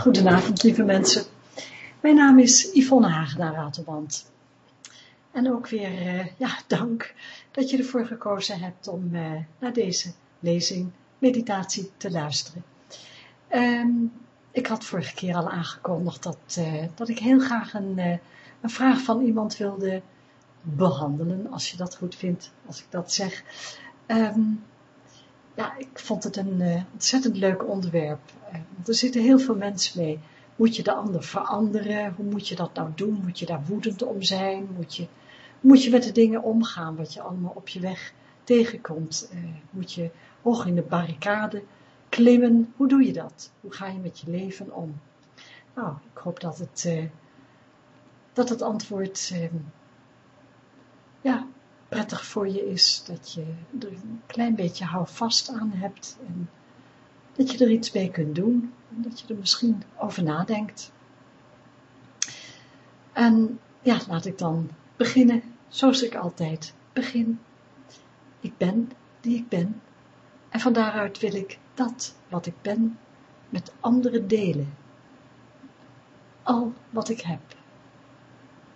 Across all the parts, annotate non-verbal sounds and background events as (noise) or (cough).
Goedenavond, lieve mensen. Mijn naam is Yvonne Hagenaar Ratelband. En ook weer, uh, ja, dank dat je ervoor gekozen hebt om uh, naar deze lezing, meditatie te luisteren. Um, ik had vorige keer al aangekondigd dat, uh, dat ik heel graag een, een vraag van iemand wilde behandelen, als je dat goed vindt, als ik dat zeg. Um, ja, ik vond het een uh, ontzettend leuk onderwerp. Uh, want er zitten heel veel mensen mee. Moet je de ander veranderen? Hoe moet je dat nou doen? Moet je daar woedend om zijn? Moet je, moet je met de dingen omgaan wat je allemaal op je weg tegenkomt? Uh, moet je hoog in de barricade klimmen? Hoe doe je dat? Hoe ga je met je leven om? Nou, ik hoop dat het, dat het antwoord ja, prettig voor je is, dat je er een klein beetje houvast aan hebt en dat je er iets mee kunt doen en dat je er misschien over nadenkt. En ja, laat ik dan beginnen zoals ik altijd begin. Ik ben die ik ben en van daaruit wil ik dat wat ik ben met anderen delen. Al wat ik heb,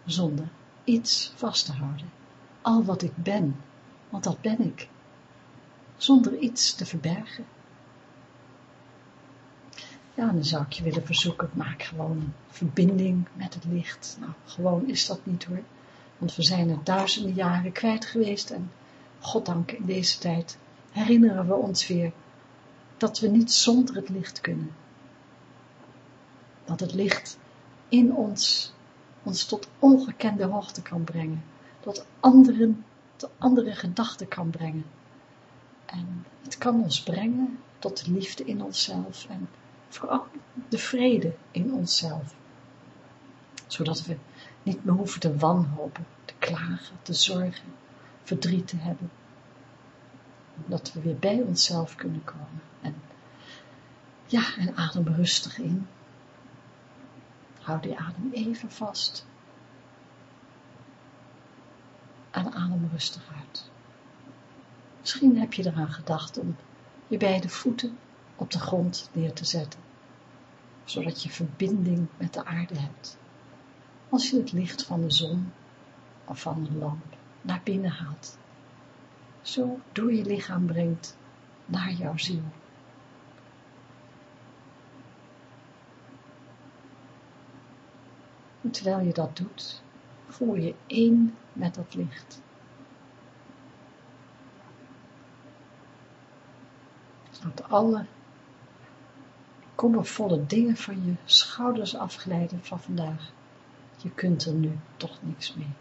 zonder iets vast te houden al wat ik ben, want dat ben ik, zonder iets te verbergen. Ja, dan zou ik je willen verzoeken, maak gewoon verbinding met het licht. Nou, gewoon is dat niet hoor, want we zijn er duizenden jaren kwijt geweest en goddank in deze tijd herinneren we ons weer dat we niet zonder het licht kunnen. Dat het licht in ons ons tot ongekende hoogte kan brengen tot anderen, tot andere gedachten kan brengen. En het kan ons brengen tot de liefde in onszelf en vooral de vrede in onszelf. Zodat we niet meer hoeven te wanhopen, te klagen, te zorgen, verdriet te hebben. Dat we weer bij onszelf kunnen komen. En ja, en adem rustig in. Hou die adem even vast en adem rustig uit. Misschien heb je eraan gedacht om je beide voeten op de grond neer te zetten, zodat je verbinding met de aarde hebt. Als je het licht van de zon of van een lamp naar binnen haalt, zo door je lichaam brengt naar jouw ziel. En terwijl je dat doet, voel je één met dat licht. Laat alle kommervolle dingen van je schouders afglijden van vandaag. Je kunt er nu toch niks mee.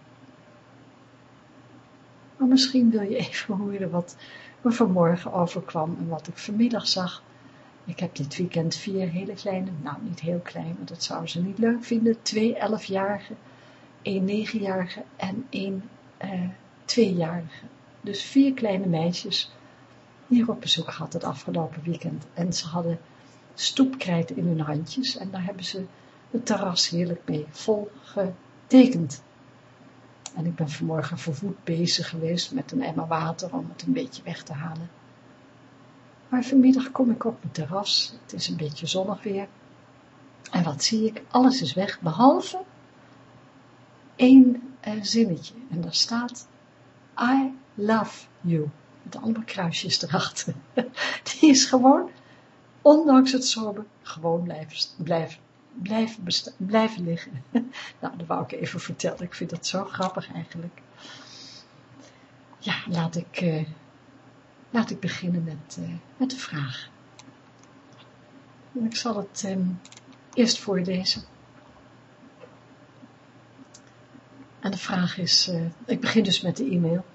Maar misschien wil je even horen wat me vanmorgen overkwam en wat ik vanmiddag zag. Ik heb dit weekend vier hele kleine, nou niet heel klein, want dat zouden ze niet leuk vinden, twee elfjarigen een negenjarige en een uh, tweejarige. Dus vier kleine meisjes hier op bezoek gehad het afgelopen weekend. En ze hadden stoepkrijt in hun handjes en daar hebben ze het terras heerlijk mee vol getekend. En ik ben vanmorgen vervoed bezig geweest met een emmer water om het een beetje weg te halen. Maar vanmiddag kom ik op mijn terras, het is een beetje zonnig weer. En wat zie ik? Alles is weg, behalve één uh, zinnetje. En daar staat, I love you. Met allemaal kruisjes erachter. (laughs) Die is gewoon, ondanks het zorgen, gewoon blijven, blijven, blijven, blijven liggen. (laughs) Nou, dat wou ik even vertellen. Ik vind dat zo grappig eigenlijk. Ja, laat ik, uh, laat ik beginnen met, uh, met de vraag. ik zal het um, eerst voorlezen. En de vraag is, uh, ik begin dus met de e-mail.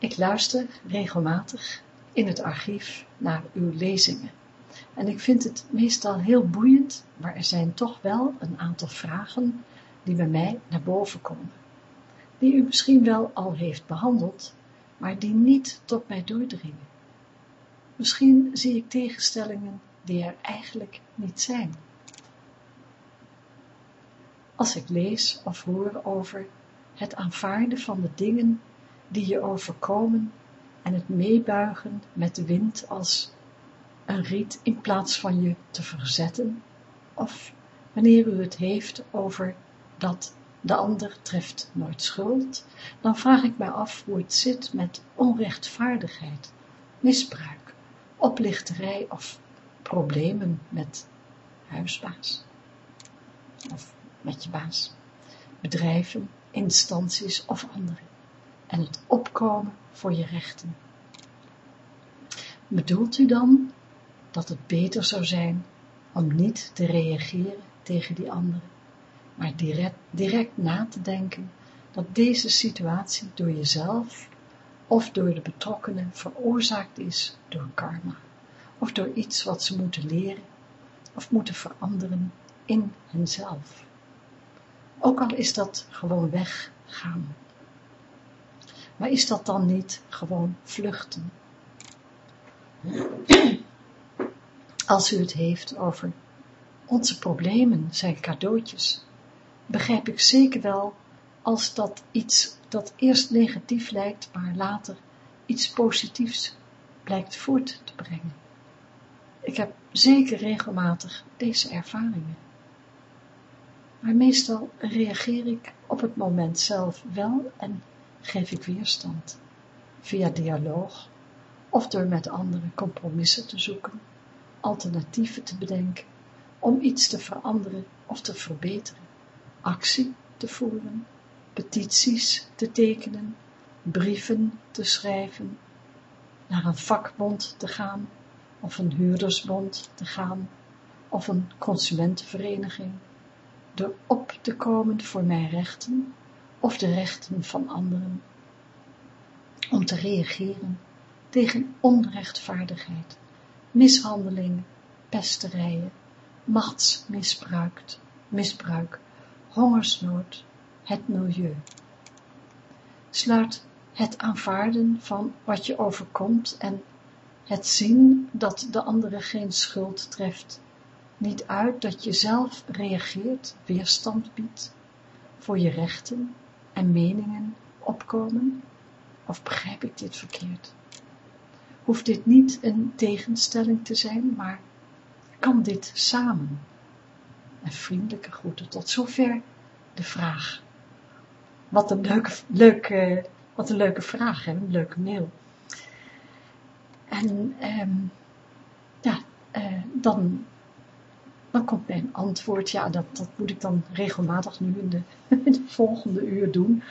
Ik luister regelmatig in het archief naar uw lezingen. En ik vind het meestal heel boeiend, maar er zijn toch wel een aantal vragen die bij mij naar boven komen. Die u misschien wel al heeft behandeld, maar die niet tot mij doordringen. Misschien zie ik tegenstellingen die er eigenlijk niet zijn als ik lees of hoor over het aanvaarden van de dingen die je overkomen en het meebuigen met de wind als een riet in plaats van je te verzetten, of wanneer u het heeft over dat de ander treft nooit schuld, dan vraag ik mij af hoe het zit met onrechtvaardigheid, misbruik, oplichterij of problemen met huisbaas of met je baas, bedrijven, instanties of anderen en het opkomen voor je rechten. Bedoelt u dan dat het beter zou zijn om niet te reageren tegen die anderen, maar direct, direct na te denken dat deze situatie door jezelf of door de betrokkenen veroorzaakt is door karma, of door iets wat ze moeten leren of moeten veranderen in henzelf. Ook al is dat gewoon weggaan. Maar is dat dan niet gewoon vluchten? Als u het heeft over onze problemen zijn cadeautjes, begrijp ik zeker wel als dat iets dat eerst negatief lijkt, maar later iets positiefs blijkt voort te brengen. Ik heb zeker regelmatig deze ervaringen. Maar meestal reageer ik op het moment zelf wel en geef ik weerstand, via dialoog of door met anderen compromissen te zoeken, alternatieven te bedenken, om iets te veranderen of te verbeteren, actie te voeren, petities te tekenen, brieven te schrijven, naar een vakbond te gaan, of een huurdersbond te gaan, of een consumentenvereniging, door op te komen voor mijn rechten, of de rechten van anderen, om te reageren tegen onrechtvaardigheid, mishandelingen, pesterijen, machtsmisbruik, misbruik, hongersnood, het milieu. Sluit het aanvaarden van wat je overkomt en het zien dat de andere geen schuld treft, niet uit dat je zelf reageert, weerstand biedt, voor je rechten en meningen opkomen? Of begrijp ik dit verkeerd? Hoeft dit niet een tegenstelling te zijn, maar kan dit samen? En vriendelijke groeten, tot zover de vraag. Wat een leuke, leuke, wat een leuke vraag, hè? een leuke mail. En um, ja, uh, dan, dan komt mijn antwoord, ja, dat, dat moet ik dan regelmatig nu in de, (laughs) volgende uur doen.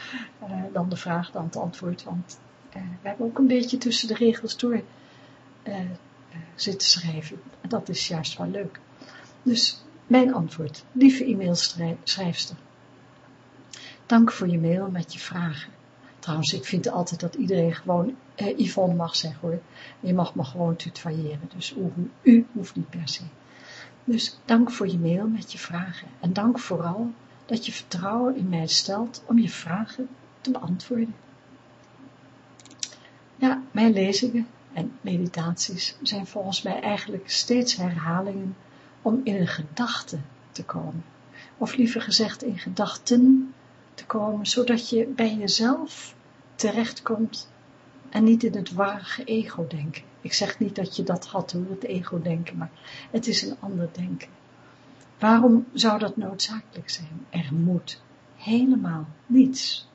Uh, dan de vraag, dan het antwoord, want uh, we hebben ook een beetje tussen de regels door zitten schrijven. En dat is juist wel leuk. Dus mijn antwoord, lieve e-mailschrijfster. Dank voor je mail met je vragen. Trouwens, ik vind altijd dat iedereen gewoon eh, Yvonne mag zeggen hoor. Je mag me gewoon tutoyeren, dus u hoeft niet per se. Dus dank voor je mail met je vragen. En dank vooral dat je vertrouwen in mij stelt om je vragen te beantwoorden. Ja, mijn lezingen en meditaties zijn volgens mij eigenlijk steeds herhalingen om in een gedachte te komen. Of liever gezegd in gedachten te komen, zodat je bij jezelf terechtkomt en niet in het ware ego-denken. Ik zeg niet dat je dat had hoor, het ego-denken, maar het is een ander denken. Waarom zou dat noodzakelijk zijn? Er moet helemaal niets.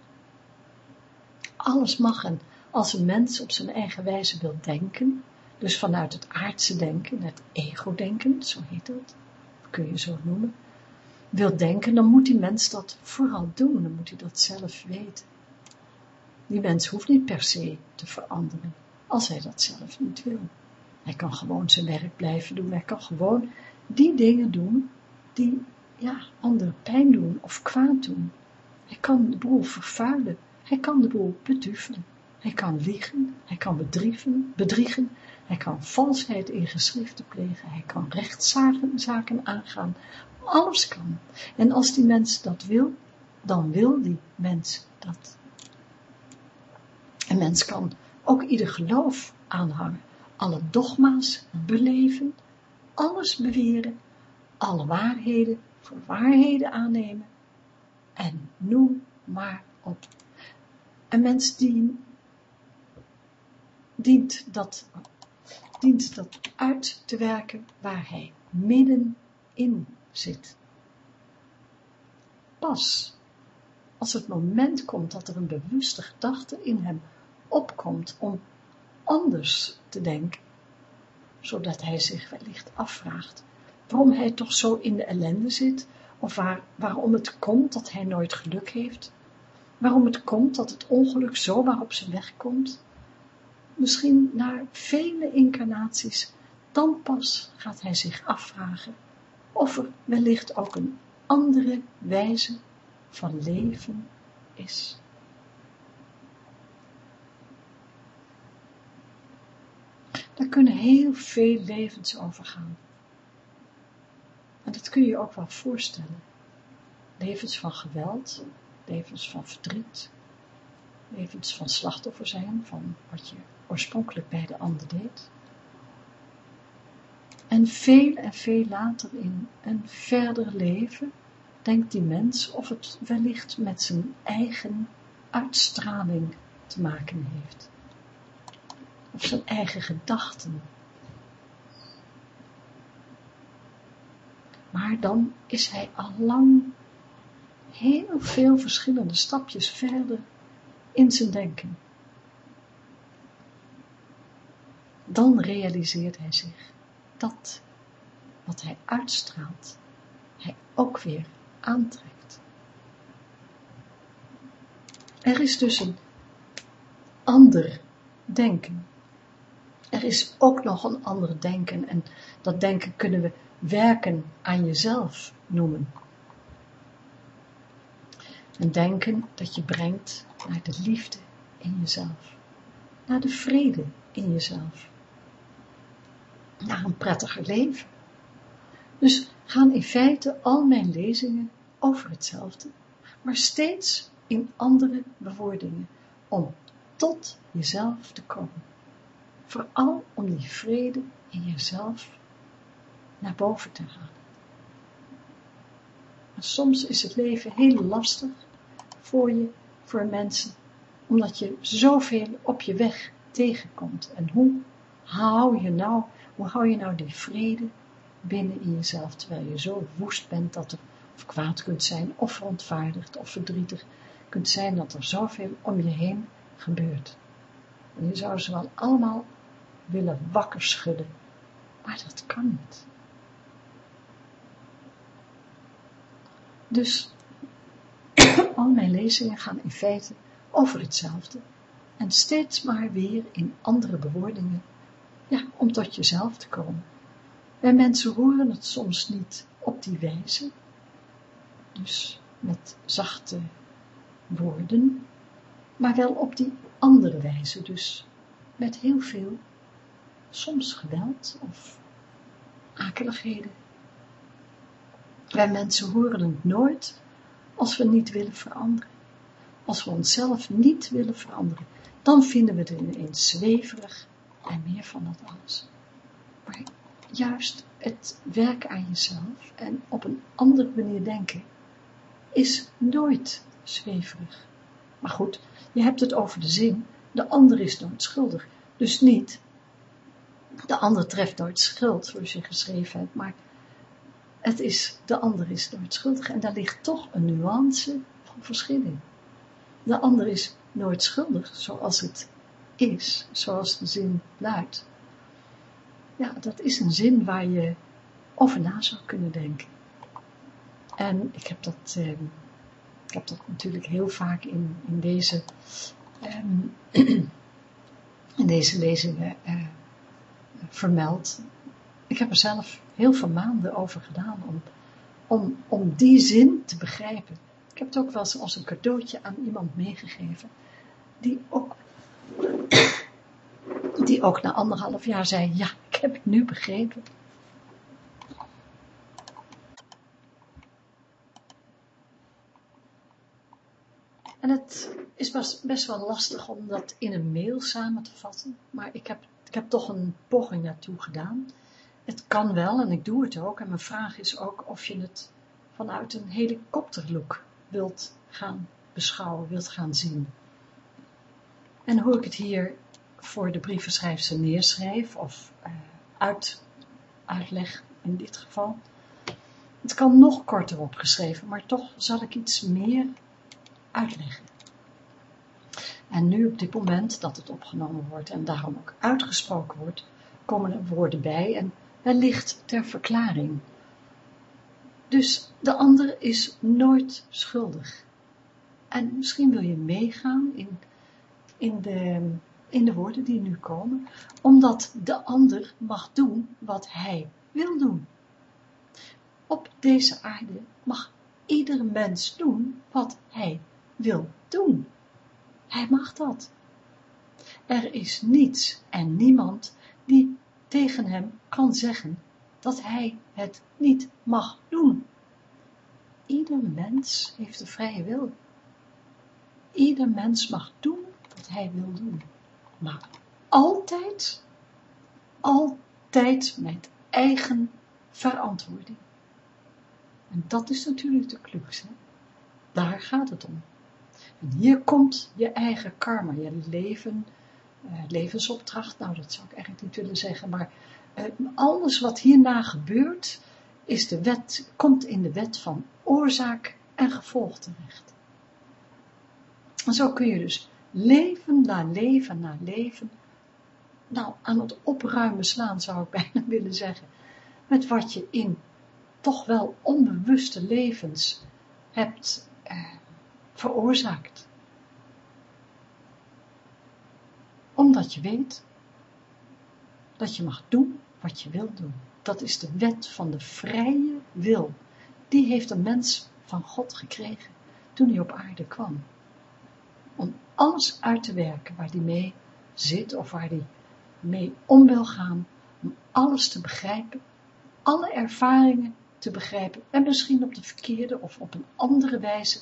Alles mag en als een mens op zijn eigen wijze wil denken, dus vanuit het aardse denken, het ego-denken, zo heet dat, kun je zo noemen, wil denken, dan moet die mens dat vooral doen, dan moet hij dat zelf weten. Die mens hoeft niet per se te veranderen, als hij dat zelf niet wil. Hij kan gewoon zijn werk blijven doen, hij kan gewoon die dingen doen, die, ja, anderen pijn doen of kwaad doen. Hij kan de boel vervuilen, hij kan de boel beduvelen. Hij kan liegen, hij kan bedriegen, bedriegen, hij kan valsheid in geschriften plegen, hij kan rechtszaken aangaan, alles kan. En als die mens dat wil, dan wil die mens dat. Een mens kan ook ieder geloof aanhangen, alle dogma's beleven, alles beweren, alle waarheden voor waarheden aannemen en noem maar op. Een mens die dient dat, dient dat uit te werken waar hij middenin zit. Pas als het moment komt dat er een bewuste gedachte in hem opkomt om anders te denken, zodat hij zich wellicht afvraagt waarom hij toch zo in de ellende zit, of waar, waarom het komt dat hij nooit geluk heeft, waarom het komt dat het ongeluk zomaar op zijn weg komt, misschien na vele incarnaties, dan pas gaat hij zich afvragen of er wellicht ook een andere wijze van leven is. Daar kunnen heel veel levens over gaan. En dat kun je je ook wel voorstellen. Levens van geweld, levens van verdriet, levens van slachtoffer zijn, van wat je oorspronkelijk bij de ander deed. En veel en veel later in een verder leven denkt die mens of het wellicht met zijn eigen uitstraling te maken heeft. Of zijn eigen gedachten. Maar dan is hij al lang heel veel verschillende stapjes verder in zijn denken. Dan realiseert hij zich dat wat hij uitstraalt, hij ook weer aantrekt. Er is dus een ander denken. Er is ook nog een ander denken en dat denken kunnen we werken aan jezelf noemen. Een denken dat je brengt naar de liefde in jezelf, naar de vrede in jezelf, naar een prettiger leven. Dus gaan in feite al mijn lezingen over hetzelfde, maar steeds in andere bewoordingen, om tot jezelf te komen. Vooral om die vrede in jezelf naar boven te halen. Soms is het leven heel lastig voor je, voor mensen, omdat je zoveel op je weg tegenkomt. En hoe hou je nou, hoe hou je nou die vrede binnen in jezelf, terwijl je zo woest bent dat er of kwaad kunt zijn, of verontwaardigd, of verdrietig kunt zijn, dat er zoveel om je heen gebeurt. En je zou ze wel allemaal willen wakker schudden, maar dat kan niet. Dus (clears throat) al mijn lezingen gaan in feite over hetzelfde. En steeds maar weer in andere bewoordingen, ja, om tot jezelf te komen. Wij mensen horen het soms niet op die wijze, dus met zachte woorden, maar wel op die andere wijze, dus. Met heel veel, soms geweld of akeligheden. Wij mensen horen het nooit als we niet willen veranderen. Als we onszelf niet willen veranderen, dan vinden we het ineens zweverig en meer van dat alles. Maar juist het werken aan jezelf en op een andere manier denken, is nooit zweverig. Maar goed, je hebt het over de zin, de ander is nooit schuldig. Dus niet, de ander treft nooit schuld, zoals je geschreven hebt, maar het is, de ander is nooit schuldig. En daar ligt toch een nuance van verschil in. De ander is nooit schuldig, zoals het is, zoals de zin luidt. Ja, dat is een zin waar je over na zou kunnen denken. En ik heb dat, eh, ik heb dat natuurlijk heel vaak in, in deze, eh, (clears throat) in deze lezingen eh, vermeld. Ik heb er zelf heel veel maanden over gedaan om, om, om die zin te begrijpen. Ik heb het ook wel eens als een cadeautje aan iemand meegegeven, die ook, die ook na anderhalf jaar zei, ja, ik heb het nu begrepen. En het is best wel lastig om dat in een mail samen te vatten, maar ik heb, ik heb toch een poging naartoe gedaan. Het kan wel en ik doe het ook en mijn vraag is ook of je het vanuit een helikopterlook wilt gaan beschouwen, wilt gaan zien. En hoe ik het hier voor de brievenschrijfster neerschrijf of uh, uit, uitleg in dit geval, het kan nog korter opgeschreven, maar toch zal ik iets meer uitleggen. En nu op dit moment dat het opgenomen wordt en daarom ook uitgesproken wordt, komen er woorden bij en wellicht ter verklaring. Dus de ander is nooit schuldig. En misschien wil je meegaan in, in, de, in de woorden die nu komen, omdat de ander mag doen wat hij wil doen. Op deze aarde mag ieder mens doen wat hij wil doen. Hij mag dat. Er is niets en niemand die tegen hem kan zeggen dat hij het niet mag doen. Ieder mens heeft de vrije wil. Ieder mens mag doen wat hij wil doen. Maar altijd, altijd met eigen verantwoording. En dat is natuurlijk de crux. Hè? Daar gaat het om. Hier komt je eigen karma, je leven, uh, levensopdracht. Nou, dat zou ik eigenlijk niet willen zeggen, maar uh, alles wat hierna gebeurt, is de wet, komt in de wet van oorzaak en gevolg terecht. En zo kun je dus leven na leven na leven, nou, aan het opruimen slaan zou ik (laughs) bijna willen zeggen, met wat je in toch wel onbewuste levens hebt eh, veroorzaakt. Omdat je weet dat je mag doen wat je wilt doen. Dat is de wet van de vrije wil. Die heeft een mens van God gekregen toen hij op aarde kwam. Om alles uit te werken waar hij mee zit of waar hij mee om wil gaan. Om alles te begrijpen. Alle ervaringen te begrijpen en misschien op de verkeerde of op een andere wijze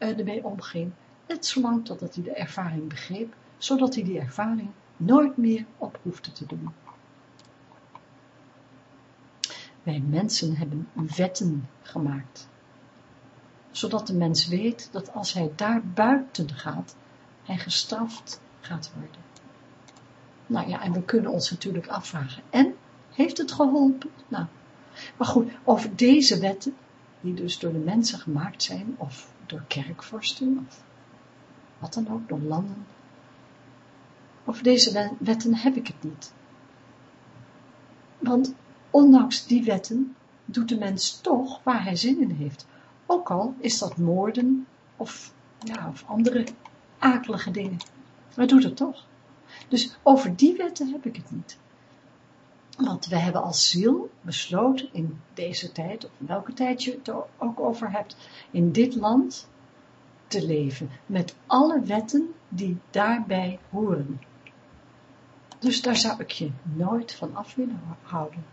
ermee omging, net zolang totdat hij de ervaring begreep, zodat hij die ervaring nooit meer op hoefde te doen. Wij mensen hebben wetten gemaakt, zodat de mens weet dat als hij daar buiten gaat, hij gestraft gaat worden. Nou ja, en we kunnen ons natuurlijk afvragen, en heeft het geholpen? Nou, maar goed, over deze wetten, die dus door de mensen gemaakt zijn, of door kerkvorsten, of wat dan ook, door landen, over deze wetten heb ik het niet. Want ondanks die wetten doet de mens toch waar hij zin in heeft. Ook al is dat moorden of, ja, of andere akelige dingen. Maar doet het toch. Dus over die wetten heb ik het niet. Want we hebben als ziel besloten in deze tijd, of welke tijd je het ook over hebt, in dit land te leven. Met alle wetten die daarbij horen. Dus daar zou ik je nooit van af willen houden.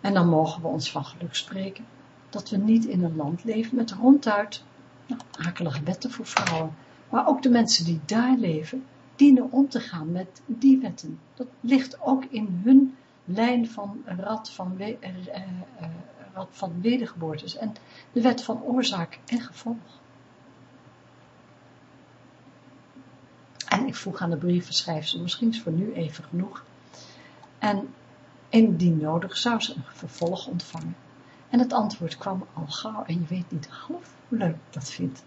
En dan mogen we ons van geluk spreken dat we niet in een land leven met ronduit nou, akelige wetten voor vrouwen. Maar ook de mensen die daar leven, dienen om te gaan met die wetten. Dat ligt ook in hun lijn van rad van, we, uh, uh, rad van wedergeboortes en de wet van oorzaak en gevolg. En ik vroeg aan de brievenschrijfster, misschien is voor nu even genoeg. En indien nodig zou ze een vervolg ontvangen. En het antwoord kwam al gauw en je weet niet half hoe leuk dat vind.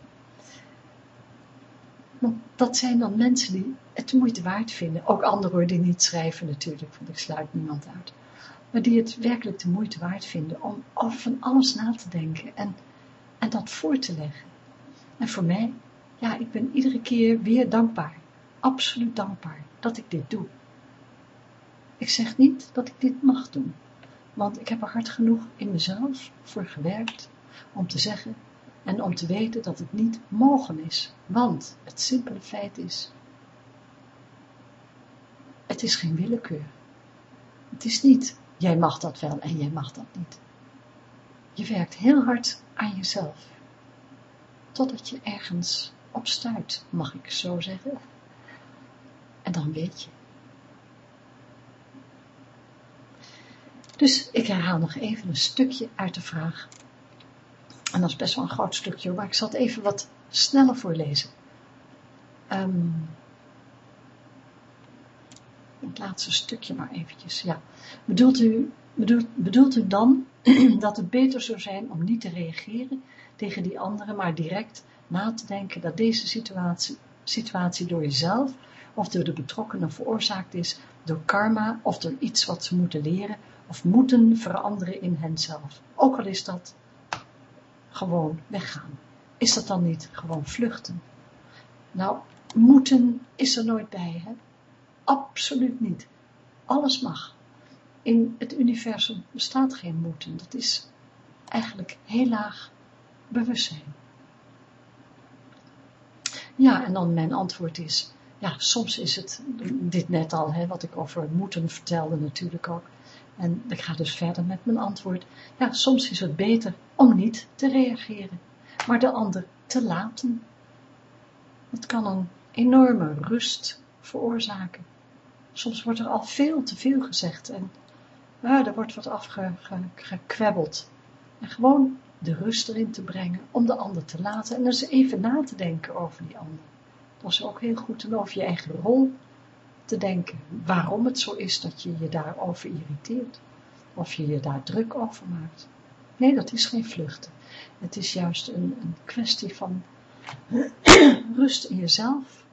Want dat zijn dan mensen die het moeite waard vinden. Ook anderen die niet schrijven natuurlijk, want ik sluit niemand uit. Maar die het werkelijk de moeite waard vinden om over van alles na te denken en, en dat voor te leggen. En voor mij, ja, ik ben iedere keer weer dankbaar. Absoluut dankbaar dat ik dit doe. Ik zeg niet dat ik dit mag doen, want ik heb er hard genoeg in mezelf voor gewerkt om te zeggen en om te weten dat het niet mogen is, want het simpele feit is, het is geen willekeur. Het is niet, jij mag dat wel en jij mag dat niet. Je werkt heel hard aan jezelf, totdat je ergens op stuit, mag ik zo zeggen. En dan weet je. Dus ik herhaal nog even een stukje uit de vraag en dat is best wel een groot stukje, maar ik zal het even wat sneller voorlezen. Um, het laatste stukje maar eventjes, ja. Bedoelt u, bedoelt, bedoelt u dan (clears throat) dat het beter zou zijn om niet te reageren tegen die anderen, maar direct na te denken dat deze situatie, situatie door jezelf of door de betrokkenen veroorzaakt is door karma of door iets wat ze moeten leren of moeten veranderen in henzelf. Ook al is dat gewoon weggaan. Is dat dan niet gewoon vluchten? Nou, moeten is er nooit bij, hè? Absoluut niet. Alles mag. In het universum bestaat geen moeten. Dat is eigenlijk heel laag bewustzijn. Ja, en dan mijn antwoord is, ja, soms is het, dit net al, hè, wat ik over moeten vertelde natuurlijk ook. En ik ga dus verder met mijn antwoord. Ja, soms is het beter om niet te reageren, maar de ander te laten. Het kan een enorme rust veroorzaken. Soms wordt er al veel te veel gezegd en ja, er wordt wat afgekwebbeld. En gewoon de rust erin te brengen om de ander te laten en eens even na te denken over die ander. Dat is ook heel goed en over je eigen rol te denken. Waarom het zo is dat je je daarover irriteert. Of je je daar druk over maakt. Nee, dat is geen vluchten. Het is juist een, een kwestie van (clears throat) rust in jezelf.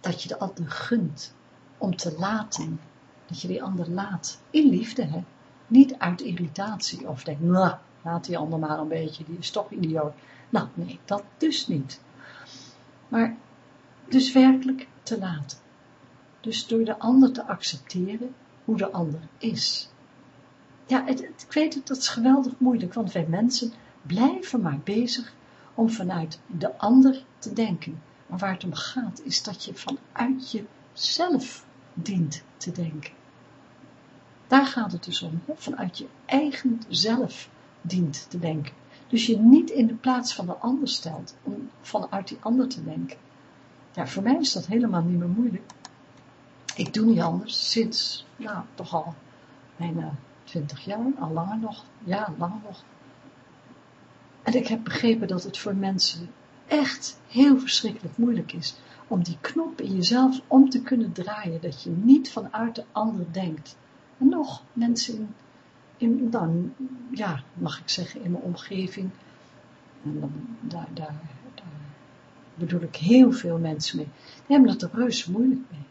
Dat je de ander gunt om te laten. Dat je die ander laat. In liefde, hè. Niet uit irritatie of denk, nou, laat die ander maar een beetje, die is toch idioot. Nou, nee, dat dus niet. Maar dus werkelijk te laten. Dus door de ander te accepteren hoe de ander is. Ja, ik weet het, dat is geweldig moeilijk, want wij mensen blijven maar bezig om vanuit de ander te denken. Maar waar het om gaat, is dat je vanuit jezelf dient te denken. Daar gaat het dus om, vanuit je eigen zelf dient te denken. Dus je niet in de plaats van de ander stelt, om vanuit die ander te denken. Ja, voor mij is dat helemaal niet meer moeilijk. Ik doe niet anders sinds, nou, toch al bijna twintig jaar, al langer nog, ja, langer nog. En ik heb begrepen dat het voor mensen echt heel verschrikkelijk moeilijk is om die knop in jezelf om te kunnen draaien, dat je niet vanuit de ander denkt. En nog mensen in, in dan, ja, mag ik zeggen, in mijn omgeving, daar, daar, daar bedoel ik heel veel mensen mee, die hebben het er reuze moeilijk mee.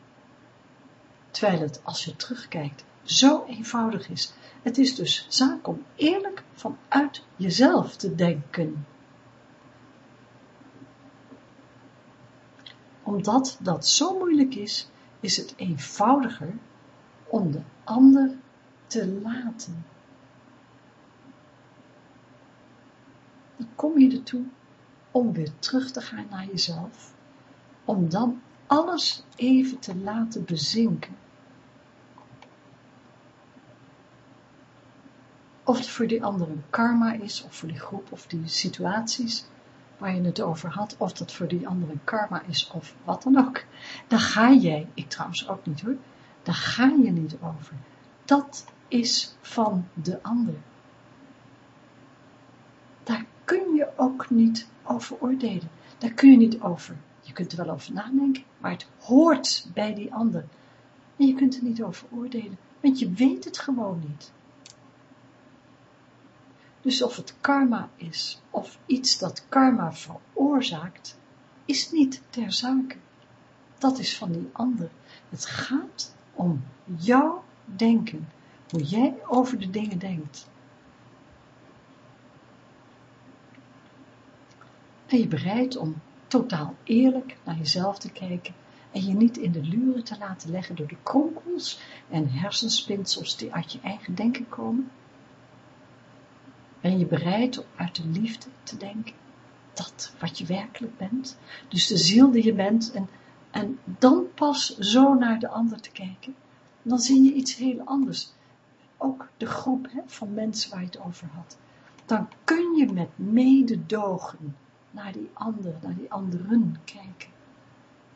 Terwijl het, als je terugkijkt, zo eenvoudig is. Het is dus zaak om eerlijk vanuit jezelf te denken. Omdat dat zo moeilijk is, is het eenvoudiger om de ander te laten. Dan kom je ertoe om weer terug te gaan naar jezelf, om dan alles even te laten bezinken. Of het voor die andere een karma is, of voor die groep, of die situaties waar je het over had, of dat voor die andere een karma is, of wat dan ook. Daar ga jij, ik trouwens ook niet hoor, daar ga je niet over. Dat is van de ander. Daar kun je ook niet over oordelen. Daar kun je niet over. Je kunt er wel over nadenken, maar het hoort bij die ander. En je kunt er niet over oordelen, want je weet het gewoon niet. Dus of het karma is, of iets dat karma veroorzaakt, is niet ter zake. Dat is van die ander. Het gaat om jouw denken, hoe jij over de dingen denkt. Ben je bereid om totaal eerlijk naar jezelf te kijken en je niet in de luren te laten leggen door de kronkels en hersenspinsels die uit je eigen denken komen? Ben je bereid om uit de liefde te denken? Dat wat je werkelijk bent. Dus de ziel die je bent. En, en dan pas zo naar de ander te kijken. Dan zie je iets heel anders. Ook de groep hè, van mensen waar je het over had. Dan kun je met mededogen naar die ander, naar die anderen kijken.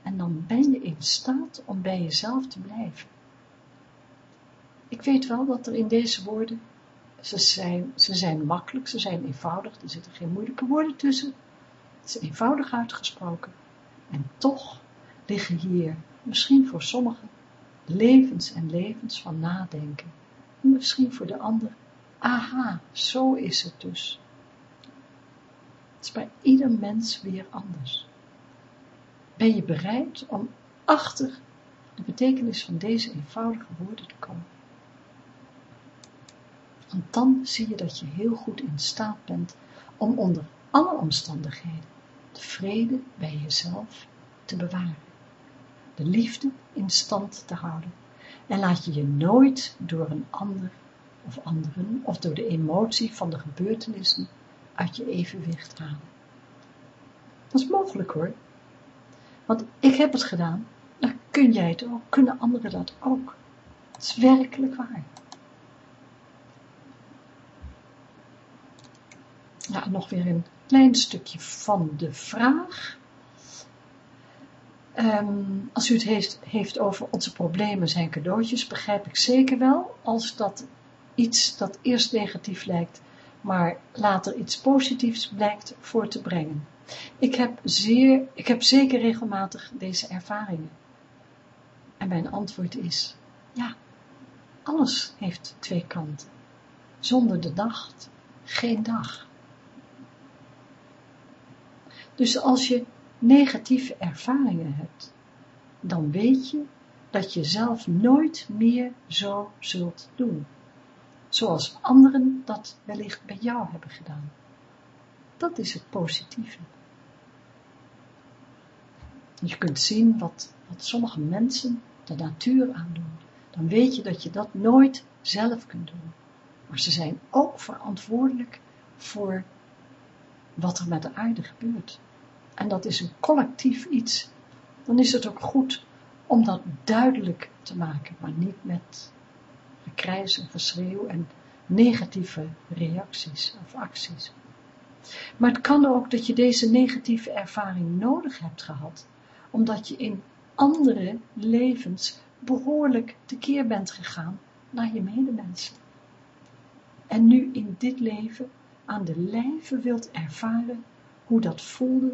En dan ben je in staat om bij jezelf te blijven. Ik weet wel dat er in deze woorden ze zijn, ze zijn makkelijk, ze zijn eenvoudig, er zitten geen moeilijke woorden tussen. Het is eenvoudig uitgesproken. En toch liggen hier, misschien voor sommigen, levens en levens van nadenken. En misschien voor de ander aha, zo is het dus. Het is bij ieder mens weer anders. Ben je bereid om achter de betekenis van deze eenvoudige woorden te komen? Want dan zie je dat je heel goed in staat bent om onder alle omstandigheden de vrede bij jezelf te bewaren, de liefde in stand te houden en laat je je nooit door een ander of anderen of door de emotie van de gebeurtenissen uit je evenwicht halen. Dat is mogelijk hoor, want ik heb het gedaan, dan kun jij het ook, kunnen anderen dat ook. Het is werkelijk waar. Nou, nog weer een klein stukje van de vraag. Ehm, als u het heeft, heeft over onze problemen zijn cadeautjes, begrijp ik zeker wel, als dat iets dat eerst negatief lijkt, maar later iets positiefs blijkt voor te brengen. Ik heb, zeer, ik heb zeker regelmatig deze ervaringen. En mijn antwoord is, ja, alles heeft twee kanten. Zonder de nacht, geen dag. Dus als je negatieve ervaringen hebt, dan weet je dat je zelf nooit meer zo zult doen, zoals anderen dat wellicht bij jou hebben gedaan. Dat is het positieve. Je kunt zien wat, wat sommige mensen de natuur aandoen. Dan weet je dat je dat nooit zelf kunt doen. Maar ze zijn ook verantwoordelijk voor wat er met de aarde gebeurt. En dat is een collectief iets. Dan is het ook goed om dat duidelijk te maken, maar niet met gekrijs en geschreeuw en negatieve reacties of acties. Maar het kan ook dat je deze negatieve ervaring nodig hebt gehad, omdat je in andere levens behoorlijk tekeer bent gegaan naar je medemensen. En nu in dit leven aan de lijve wilt ervaren hoe dat voelde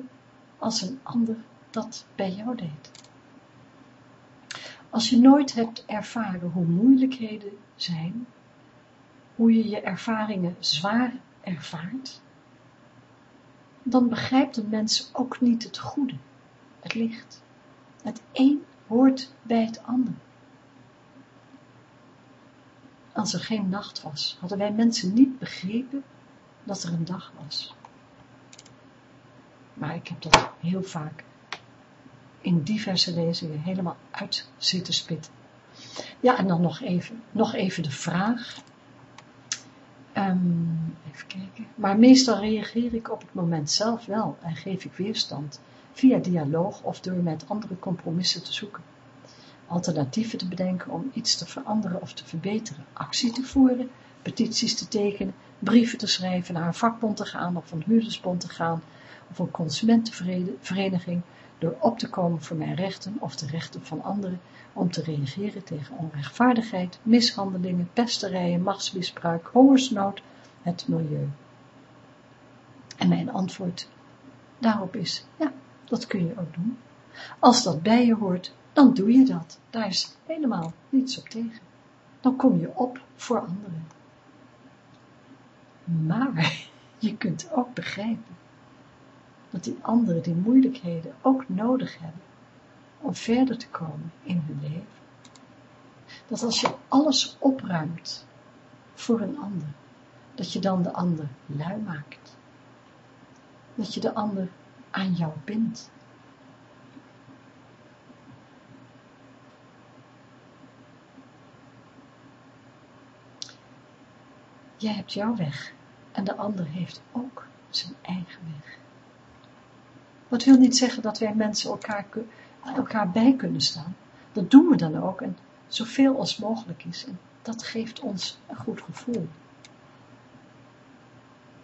als een ander dat bij jou deed. Als je nooit hebt ervaren hoe moeilijkheden zijn, hoe je je ervaringen zwaar ervaart, dan begrijpt een mens ook niet het goede, het licht. Het een hoort bij het ander. Als er geen nacht was, hadden wij mensen niet begrepen dat er een dag was. Maar ik heb dat heel vaak in diverse lezingen helemaal uit zitten spitten. Ja, en dan nog even, nog even de vraag. Um, even kijken. Maar meestal reageer ik op het moment zelf wel en geef ik weerstand via dialoog of door met andere compromissen te zoeken. Alternatieven te bedenken om iets te veranderen of te verbeteren, actie te voeren, petities te tekenen, brieven te schrijven, naar een vakbond te gaan of een huurdersbond te gaan, een consumentenvereniging door op te komen voor mijn rechten of de rechten van anderen om te reageren tegen onrechtvaardigheid, mishandelingen, pesterijen, machtsmisbruik, hongersnood, het milieu. En mijn antwoord daarop is, ja, dat kun je ook doen. Als dat bij je hoort, dan doe je dat. Daar is helemaal niets op tegen. Dan kom je op voor anderen. Maar (laughs) je kunt ook begrijpen dat die anderen die moeilijkheden ook nodig hebben om verder te komen in hun leven. Dat als je alles opruimt voor een ander, dat je dan de ander lui maakt. Dat je de ander aan jou bindt. Jij hebt jouw weg en de ander heeft ook zijn eigen weg. Wat wil niet zeggen dat wij mensen elkaar, elkaar bij kunnen staan. Dat doen we dan ook en zoveel als mogelijk is. En dat geeft ons een goed gevoel.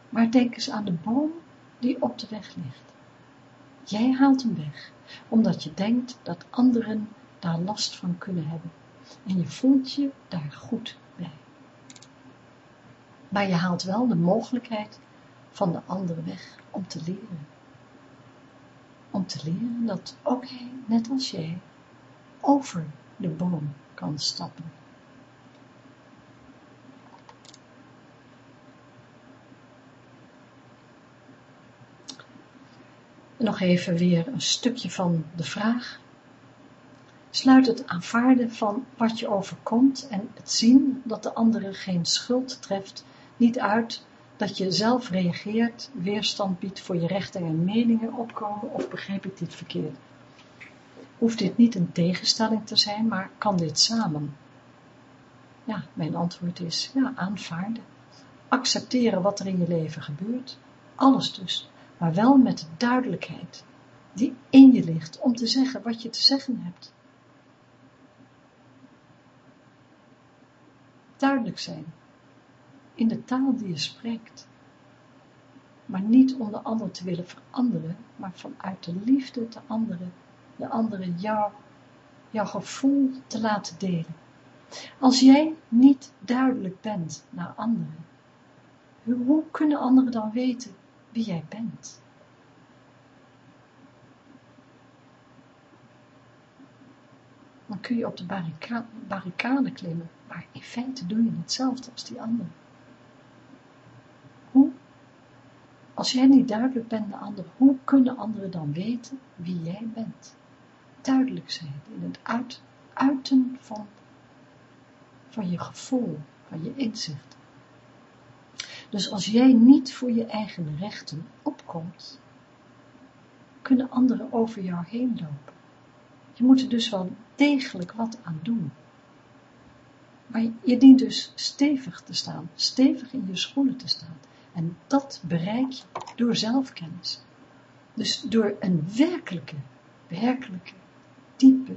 Maar denk eens aan de boom die op de weg ligt. Jij haalt hem weg, omdat je denkt dat anderen daar last van kunnen hebben. En je voelt je daar goed bij. Maar je haalt wel de mogelijkheid van de andere weg om te leren om te leren dat ook hij, net als jij, over de boom kan stappen. Nog even weer een stukje van de vraag. Sluit het aanvaarden van wat je overkomt en het zien dat de andere geen schuld treft niet uit dat je zelf reageert, weerstand biedt voor je rechten en meningen opkomen, of begrijp ik dit verkeerd? Hoeft dit niet een tegenstelling te zijn, maar kan dit samen? Ja, mijn antwoord is, ja, aanvaarden. Accepteren wat er in je leven gebeurt. Alles dus, maar wel met de duidelijkheid die in je ligt om te zeggen wat je te zeggen hebt. Duidelijk zijn, in de taal die je spreekt. Maar niet om de ander te willen veranderen, maar vanuit de liefde de andere, de andere jou, jouw gevoel te laten delen. Als jij niet duidelijk bent naar anderen, hoe kunnen anderen dan weten wie jij bent? Dan kun je op de barricade klimmen, maar in feite doe je hetzelfde als die ander. Hoe, als jij niet duidelijk bent naar anderen, hoe kunnen anderen dan weten wie jij bent? Duidelijk zijn in het uit, uiten van, van je gevoel, van je inzicht. Dus als jij niet voor je eigen rechten opkomt, kunnen anderen over jou heen lopen. Je moet er dus wel degelijk wat aan doen. Maar je dient dus stevig te staan, stevig in je schoenen te staan. En dat bereik je door zelfkennis. Dus door een werkelijke, werkelijke, diepe,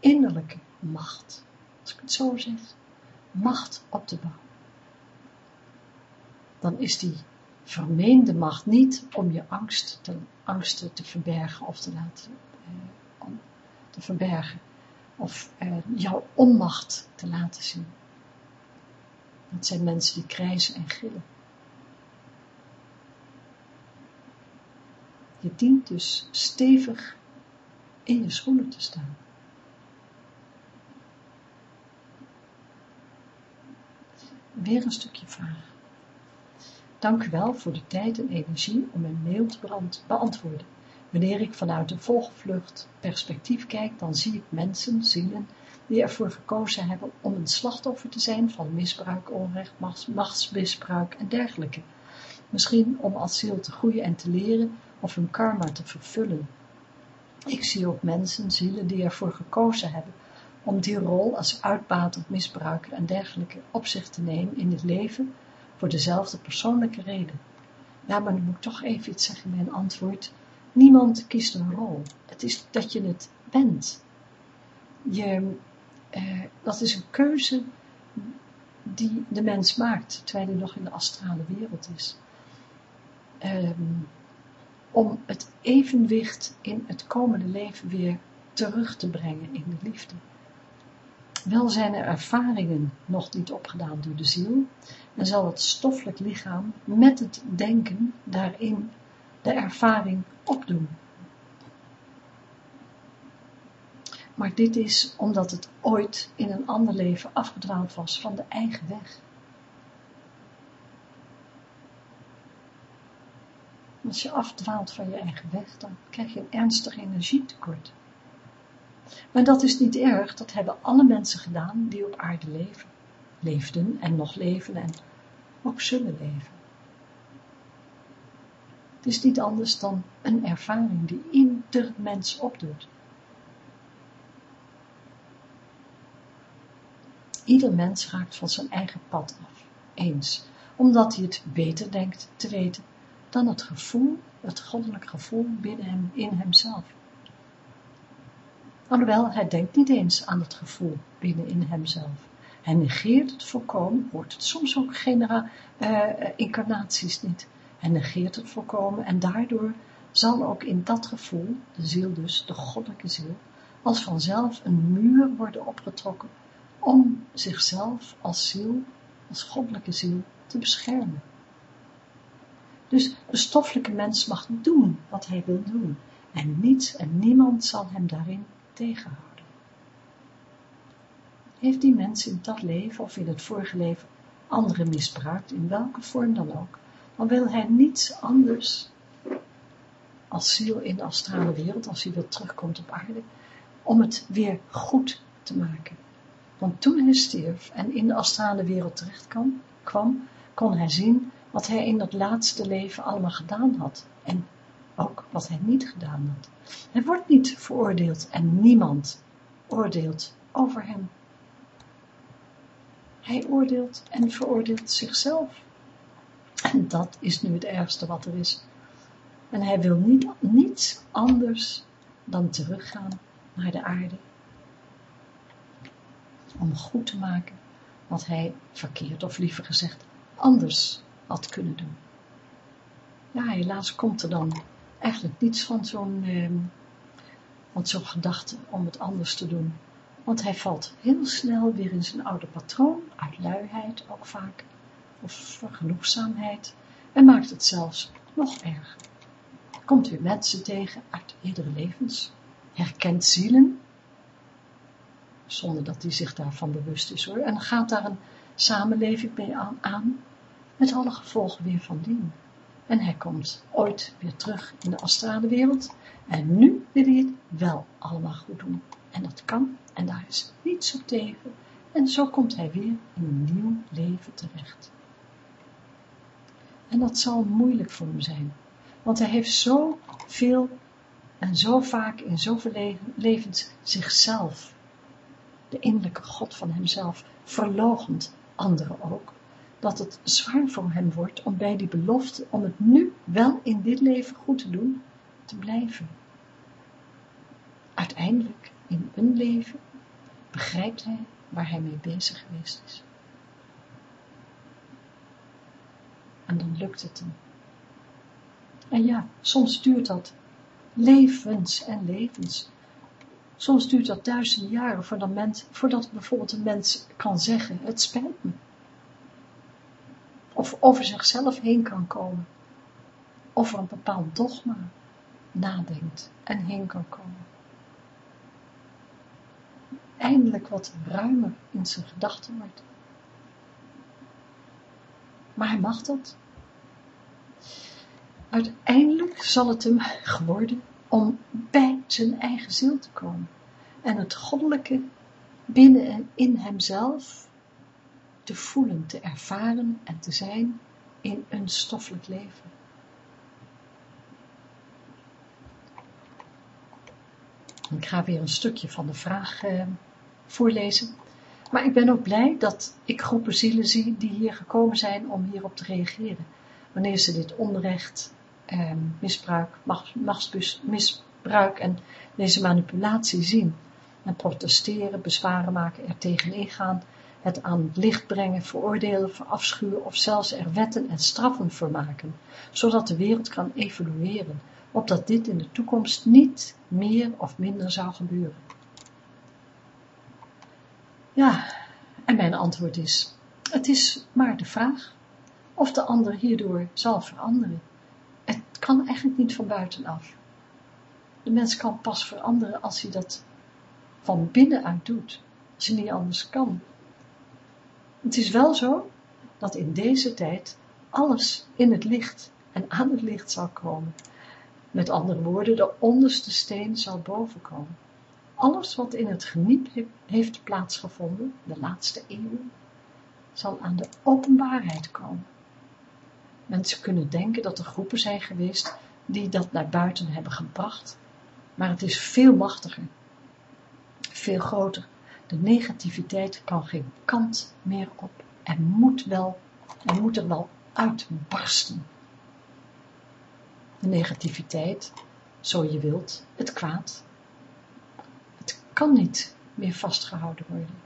innerlijke macht. Als ik het zo zeg, macht op te bouwen. Dan is die vermeende macht niet om je angst te, angsten te verbergen of te laten eh, te verbergen of eh, jouw onmacht te laten zien. Dat zijn mensen die krijzen en gillen. Je dient dus stevig in je schoenen te staan. Weer een stukje vraag. Dank u wel voor de tijd en energie om mijn mail te beantwoorden. Wanneer ik vanuit een volgevlucht perspectief kijk, dan zie ik mensen, zielen, die ervoor gekozen hebben om een slachtoffer te zijn van misbruik, onrecht, machtsmisbruik en dergelijke. Misschien om als ziel te groeien en te leren of hun karma te vervullen. Ik zie ook mensen, zielen, die ervoor gekozen hebben om die rol als uitbater, misbruiker en dergelijke op zich te nemen in het leven voor dezelfde persoonlijke reden. Ja, maar dan moet ik toch even iets zeggen bij een antwoord. Niemand kiest een rol. Het is dat je het bent. Je, eh, dat is een keuze die de mens maakt, terwijl hij nog in de astrale wereld is. Um, om het evenwicht in het komende leven weer terug te brengen in de liefde. Wel zijn er ervaringen nog niet opgedaan door de ziel en zal het stoffelijk lichaam met het denken daarin de ervaring opdoen. Maar dit is omdat het ooit in een ander leven afgedwaald was van de eigen weg. Als je afdwaalt van je eigen weg, dan krijg je een ernstig energietekort. Maar dat is niet erg, dat hebben alle mensen gedaan die op aarde leven. Leefden en nog leven en ook zullen leven. Het is niet anders dan een ervaring die ieder mens opdoet. Ieder mens raakt van zijn eigen pad af, eens, omdat hij het beter denkt te weten dan het gevoel, het goddelijk gevoel binnen hem, in hemzelf. Alhoewel, hij denkt niet eens aan het gevoel binnen in hemzelf. Hij negeert het volkomen, hoort het soms ook genera, uh, incarnaties niet. Hij negeert het volkomen en daardoor zal ook in dat gevoel, de ziel dus, de goddelijke ziel, als vanzelf een muur worden opgetrokken om zichzelf als ziel, als goddelijke ziel, te beschermen. Dus de stoffelijke mens mag doen wat hij wil doen. En niets en niemand zal hem daarin tegenhouden. Heeft die mens in dat leven of in het vorige leven anderen misbruikt, in welke vorm dan ook, dan wil hij niets anders als ziel in de astrale wereld, als hij weer terugkomt op aarde, om het weer goed te maken. Want toen hij stierf en in de astrale wereld terecht kwam, kwam kon hij zien wat hij in dat laatste leven allemaal gedaan had. En ook wat hij niet gedaan had. Hij wordt niet veroordeeld en niemand oordeelt over hem. Hij oordeelt en veroordeelt zichzelf. En dat is nu het ergste wat er is. En hij wil niet, niets anders dan teruggaan naar de aarde. Om goed te maken wat hij verkeerd, of liever gezegd, anders had kunnen doen. Ja, helaas komt er dan eigenlijk niets van zo'n eh, zo'n gedachte om het anders te doen. Want hij valt heel snel weer in zijn oude patroon, uit luiheid ook vaak, of vergenoegzaamheid, en maakt het zelfs nog erger. Komt weer mensen tegen uit eerdere levens, herkent zielen, zonder dat hij zich daarvan bewust is hoor, en gaat daar een samenleving mee aan, aan met alle gevolgen weer van dien. En hij komt ooit weer terug in de astrale wereld. En nu wil hij het wel allemaal goed doen. En dat kan. En daar is niets op tegen. En zo komt hij weer in een nieuw leven terecht. En dat zal moeilijk voor hem zijn. Want hij heeft zo veel en zo vaak in zoveel levens zichzelf, de innerlijke God van hemzelf, verlogend, anderen ook, dat het zwaar voor hem wordt om bij die belofte, om het nu wel in dit leven goed te doen, te blijven. Uiteindelijk, in een leven, begrijpt hij waar hij mee bezig geweest is. En dan lukt het hem. En ja, soms duurt dat levens en levens. Soms duurt dat duizenden jaren voordat, voordat bijvoorbeeld een mens kan zeggen, het spijt me of over zichzelf heen kan komen, over een bepaald dogma nadenkt en heen kan komen. Eindelijk wat ruimer in zijn gedachten wordt. Maar hij mag dat. Uiteindelijk zal het hem (laughs) geworden om bij zijn eigen ziel te komen en het goddelijke binnen en in hemzelf te voelen, te ervaren en te zijn in een stoffelijk leven. Ik ga weer een stukje van de vraag eh, voorlezen. Maar ik ben ook blij dat ik groepen zielen zie die hier gekomen zijn om hierop te reageren. Wanneer ze dit onrecht, eh, misbruik, machtsmisbruik en deze manipulatie zien. En protesteren, bezwaren maken, er tegenin gaan het aan het licht brengen, veroordelen, verafschuwen of zelfs er wetten en straffen voor maken, zodat de wereld kan evolueren, opdat dit in de toekomst niet meer of minder zou gebeuren. Ja, en mijn antwoord is, het is maar de vraag of de ander hierdoor zal veranderen. Het kan eigenlijk niet van buitenaf. De mens kan pas veranderen als hij dat van binnenuit doet, als hij niet anders kan. Het is wel zo dat in deze tijd alles in het licht en aan het licht zal komen. Met andere woorden, de onderste steen zal bovenkomen. Alles wat in het geniep heeft plaatsgevonden, de laatste eeuwen, zal aan de openbaarheid komen. Mensen kunnen denken dat er groepen zijn geweest die dat naar buiten hebben gebracht, maar het is veel machtiger, veel groter de negativiteit kan geen kant meer op en moet wel, en moet er wel uitbarsten. De negativiteit, zo je wilt, het kwaad. Het kan niet meer vastgehouden worden.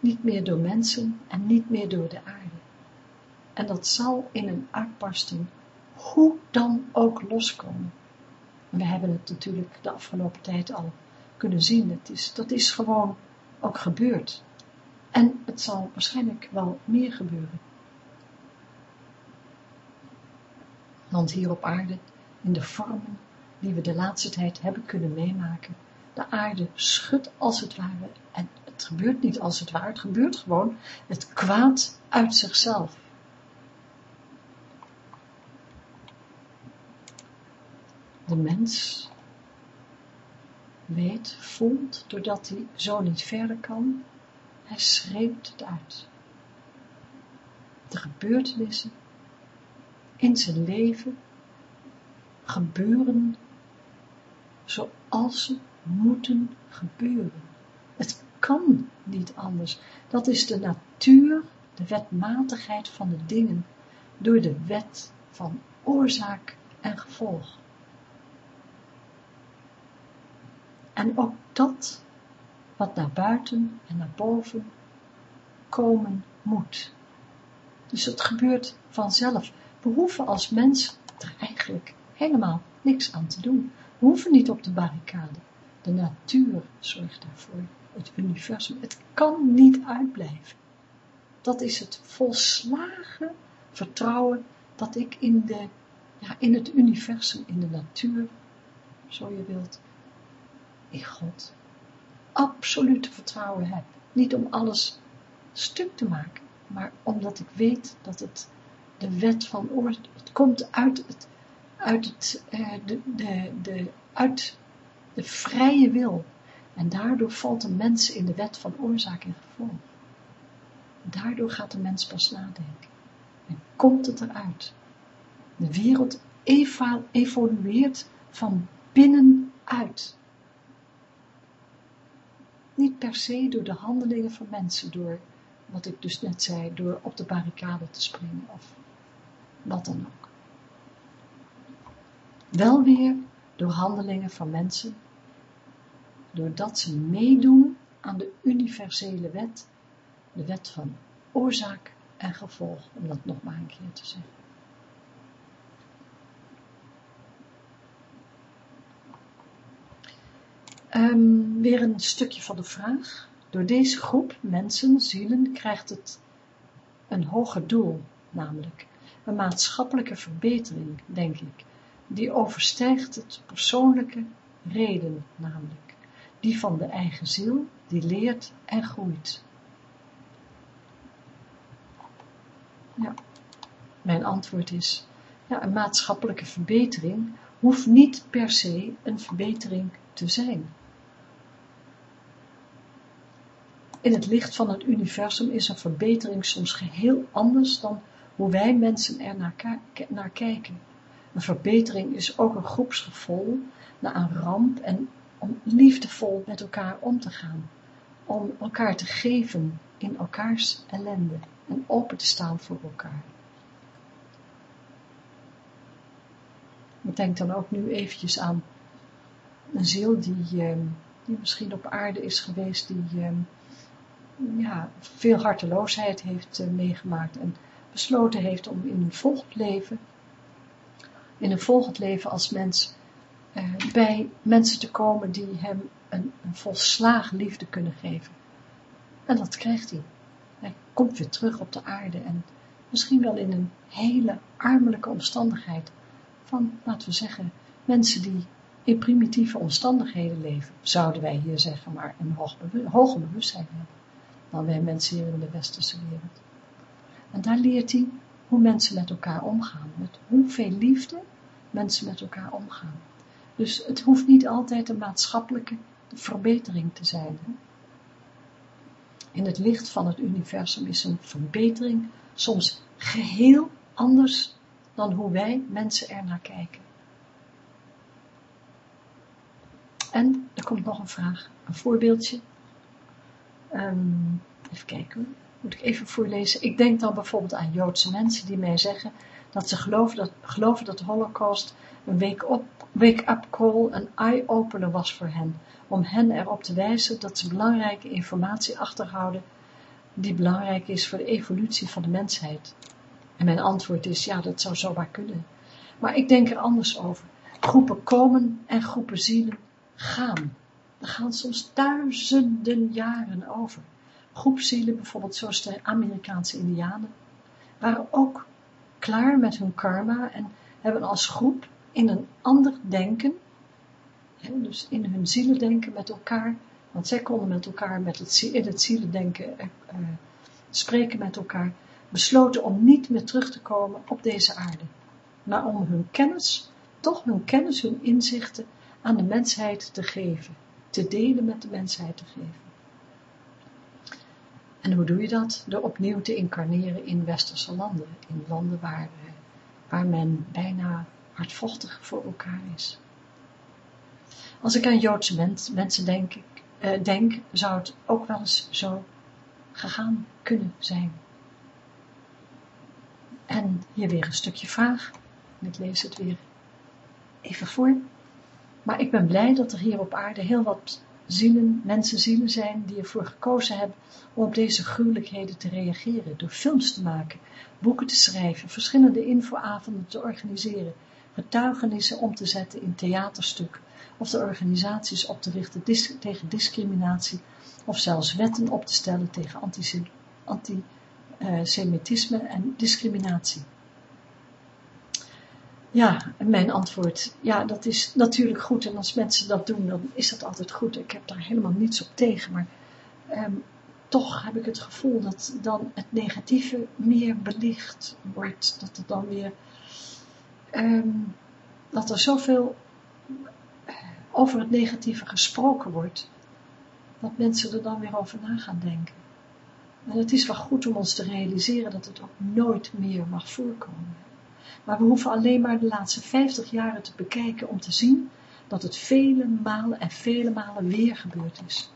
Niet meer door mensen en niet meer door de aarde. En dat zal in een uitbarsting hoe dan ook loskomen. We hebben het natuurlijk de afgelopen tijd al kunnen zien. Het is, dat is gewoon ook gebeurd. En het zal waarschijnlijk wel meer gebeuren. Want hier op aarde, in de vormen die we de laatste tijd hebben kunnen meemaken, de aarde schudt als het ware, en het gebeurt niet als het ware, het gebeurt gewoon, het kwaad uit zichzelf. de mens weet, voelt, doordat hij zo niet verder kan, hij schreeuwt het uit. De gebeurtenissen in zijn leven gebeuren zoals ze moeten gebeuren. Het kan niet anders. Dat is de natuur, de wetmatigheid van de dingen, door de wet van oorzaak en gevolg. En ook dat wat naar buiten en naar boven komen moet. Dus het gebeurt vanzelf. We hoeven als mens er eigenlijk helemaal niks aan te doen. We hoeven niet op de barricade. De natuur zorgt daarvoor. Het universum. Het kan niet uitblijven. Dat is het volslagen vertrouwen dat ik in, de, ja, in het universum, in de natuur, zo je wilt, in God, absolute vertrouwen heb. Niet om alles stuk te maken, maar omdat ik weet dat het de wet van oorzaak, het komt uit het, uit het, eh, de, de, de, uit de vrije wil. En daardoor valt een mens in de wet van oorzaak en gevolg. Daardoor gaat de mens pas nadenken. En komt het eruit. De wereld evolueert van binnenuit. Niet per se door de handelingen van mensen, door wat ik dus net zei, door op de barricade te springen of wat dan ook. Wel weer door handelingen van mensen, doordat ze meedoen aan de universele wet, de wet van oorzaak en gevolg, om dat nog maar een keer te zeggen. Um, weer een stukje van de vraag. Door deze groep mensen, zielen, krijgt het een hoger doel, namelijk een maatschappelijke verbetering, denk ik, die overstijgt het persoonlijke reden, namelijk die van de eigen ziel, die leert en groeit. Ja, mijn antwoord is, ja, een maatschappelijke verbetering hoeft niet per se een verbetering te zijn. In het licht van het universum is een verbetering soms geheel anders dan hoe wij mensen er naar, kijken. Een verbetering is ook een groepsgevolg na een ramp en om liefdevol met elkaar om te gaan. Om elkaar te geven in elkaars ellende en open te staan voor elkaar. Ik denk dan ook nu eventjes aan een ziel die, ehm, die misschien op aarde is geweest, die ehm, ja, veel harteloosheid heeft eh, meegemaakt en besloten heeft om in een volgend leven, in een volgend leven als mens, eh, bij mensen te komen die hem een, een volslagen liefde kunnen geven. En dat krijgt hij. Hij komt weer terug op de aarde en misschien wel in een hele armelijke omstandigheid van, laten we zeggen, mensen die in primitieve omstandigheden leven, zouden wij hier zeggen, maar een hoge bewustzijn hebben dan wij mensen hier in de westerse wereld. En daar leert hij hoe mensen met elkaar omgaan, met hoeveel liefde mensen met elkaar omgaan. Dus het hoeft niet altijd een maatschappelijke verbetering te zijn. In het licht van het universum is een verbetering soms geheel anders dan hoe wij mensen er naar kijken. En er komt nog een vraag, een voorbeeldje Um, even kijken, moet ik even voorlezen. Ik denk dan bijvoorbeeld aan Joodse mensen die mij zeggen dat ze geloven dat, geloven dat de holocaust een wake-up call, een eye-opener was voor hen, om hen erop te wijzen dat ze belangrijke informatie achterhouden die belangrijk is voor de evolutie van de mensheid. En mijn antwoord is, ja, dat zou zomaar kunnen. Maar ik denk er anders over. Groepen komen en groepen zielen gaan. Er gaan soms duizenden jaren over. Groepszielen, bijvoorbeeld zoals de Amerikaanse indianen, waren ook klaar met hun karma en hebben als groep in een ander denken, dus in hun zielendenken met elkaar, want zij konden met elkaar met het, in het zielendenken uh, spreken met elkaar, besloten om niet meer terug te komen op deze aarde, maar om hun kennis toch hun kennis, hun inzichten aan de mensheid te geven, te delen met de mensheid te geven. En hoe doe je dat? Door opnieuw te incarneren in westerse landen, in landen waar, eh, waar men bijna hardvochtig voor elkaar is. Als ik aan Joodse mensen denk, eh, denk, zou het ook wel eens zo gegaan kunnen zijn. En hier weer een stukje vraag. Ik lees het weer even voor. Maar ik ben blij dat er hier op aarde heel wat zielen, mensenzielen zijn die ervoor gekozen hebben om op deze gruwelijkheden te reageren, door films te maken, boeken te schrijven, verschillende infoavonden te organiseren, getuigenissen om te zetten in theaterstuk, of de organisaties op te richten tegen discriminatie, of zelfs wetten op te stellen tegen antisemitisme en discriminatie. Ja, mijn antwoord, ja, dat is natuurlijk goed. En als mensen dat doen, dan is dat altijd goed. Ik heb daar helemaal niets op tegen. Maar ehm, toch heb ik het gevoel dat dan het negatieve meer belicht wordt. Dat er dan weer, ehm, dat er zoveel eh, over het negatieve gesproken wordt. Dat mensen er dan weer over na gaan denken. En het is wel goed om ons te realiseren dat het ook nooit meer mag voorkomen. Maar we hoeven alleen maar de laatste 50 jaren te bekijken om te zien dat het vele malen en vele malen weer gebeurd is.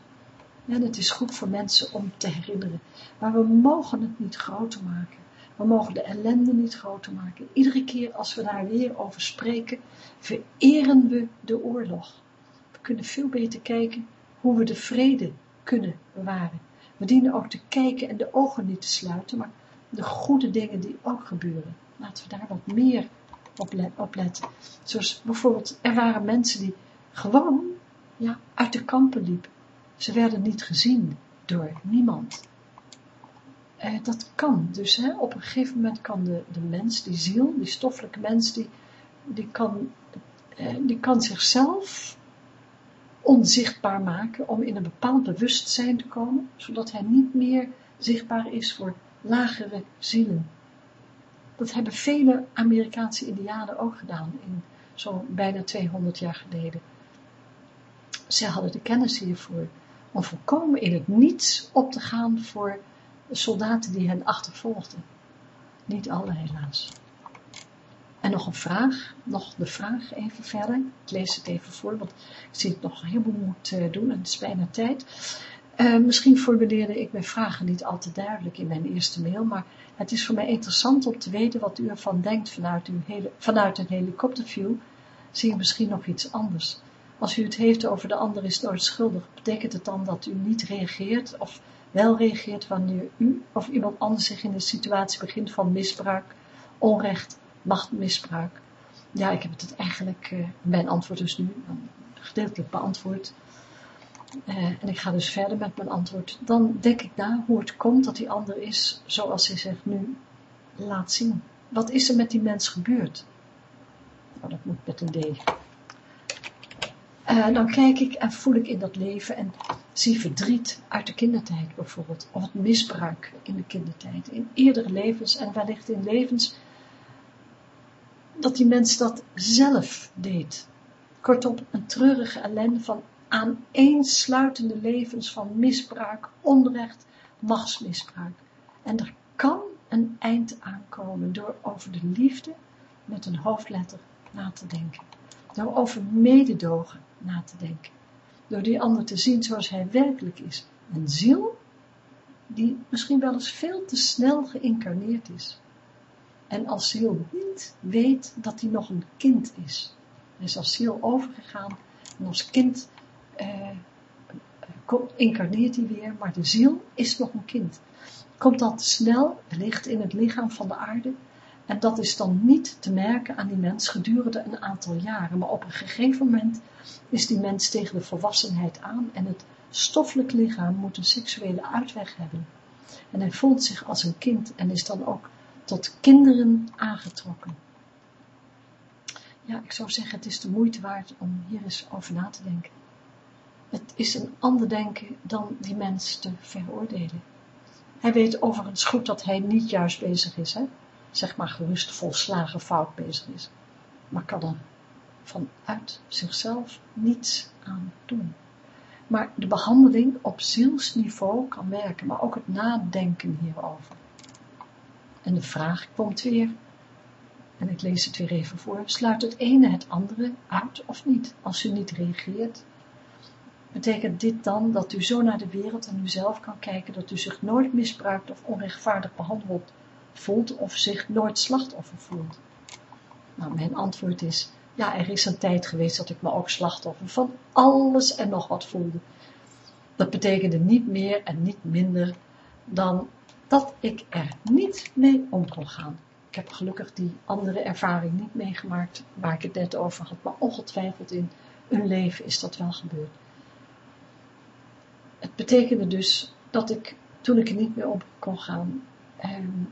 En het is goed voor mensen om te herinneren. Maar we mogen het niet groter maken. We mogen de ellende niet groter maken. Iedere keer als we daar weer over spreken, vereren we de oorlog. We kunnen veel beter kijken hoe we de vrede kunnen bewaren. We dienen ook te kijken en de ogen niet te sluiten, maar de goede dingen die ook gebeuren. Laten we daar wat meer op, letten. Zoals bijvoorbeeld, er waren mensen die gewoon ja, uit de kampen liepen. Ze werden niet gezien door niemand. Eh, dat kan. Dus hè, op een gegeven moment kan de, de mens, die ziel, die stoffelijke mens, die, die, kan, eh, die kan zichzelf onzichtbaar maken om in een bepaald bewustzijn te komen, zodat hij niet meer zichtbaar is voor lagere zielen. Dat hebben vele Amerikaanse indianen ook gedaan, in zo'n bijna 200 jaar geleden. Zij hadden de kennis hiervoor, om volkomen in het niets op te gaan voor soldaten die hen achtervolgden. Niet alle helaas. En nog een vraag, nog de vraag even verder. Ik lees het even voor, want ik zie het nog helemaal moet eh, doen en het is bijna tijd. Uh, misschien formuleerde ik mijn vragen niet al te duidelijk in mijn eerste mail, maar het is voor mij interessant om te weten wat u ervan denkt vanuit, uw hele, vanuit een helikopterview. Zie je misschien nog iets anders. Als u het heeft over de ander is nooit schuldig, betekent het dan dat u niet reageert of wel reageert wanneer u of iemand anders zich in een situatie begint van misbruik, onrecht, machtmisbruik? Ja, ik heb het eigenlijk, uh, mijn antwoord dus nu, gedeeltelijk beantwoord. Uh, en ik ga dus verder met mijn antwoord. Dan denk ik na hoe het komt dat die ander is zoals hij zich nu laat zien. Wat is er met die mens gebeurd? Nou, dat moet met een D. Uh, dan kijk ik en voel ik in dat leven en zie verdriet uit de kindertijd bijvoorbeeld. Of het misbruik in de kindertijd. In eerdere levens en wellicht in levens dat die mens dat zelf deed. Kortom, een treurige ellende van aaneensluitende levens van misbruik, onrecht, machtsmisbruik. En er kan een eind aankomen door over de liefde met een hoofdletter na te denken. Door over mededogen na te denken. Door die ander te zien zoals hij werkelijk is. Een ziel die misschien wel eens veel te snel geïncarneerd is. En als ziel niet weet dat hij nog een kind is. Hij is als ziel overgegaan en als kind uh, incarneert hij weer, maar de ziel is nog een kind. Komt dat snel, ligt in het lichaam van de aarde, en dat is dan niet te merken aan die mens gedurende een aantal jaren, maar op een gegeven moment is die mens tegen de volwassenheid aan en het stoffelijk lichaam moet een seksuele uitweg hebben. En hij voelt zich als een kind en is dan ook tot kinderen aangetrokken. Ja, ik zou zeggen, het is de moeite waard om hier eens over na te denken. Het is een ander denken dan die mens te veroordelen. Hij weet overigens goed dat hij niet juist bezig is, hè? zeg maar gerust volslagen fout bezig is. Maar kan er vanuit zichzelf niets aan doen. Maar de behandeling op zielsniveau kan werken, maar ook het nadenken hierover. En de vraag komt weer, en ik lees het weer even voor, sluit het ene het andere uit of niet? Als u niet reageert, betekent dit dan dat u zo naar de wereld en uzelf kan kijken dat u zich nooit misbruikt of onrechtvaardig behandeld voelt of zich nooit slachtoffer voelt? Nou, mijn antwoord is, ja, er is een tijd geweest dat ik me ook slachtoffer van alles en nog wat voelde. Dat betekende niet meer en niet minder dan dat ik er niet mee om kon gaan. Ik heb gelukkig die andere ervaring niet meegemaakt waar ik het net over had, maar ongetwijfeld in een leven is dat wel gebeurd. Het betekende dus dat ik, toen ik er niet meer om kon gaan, ehm,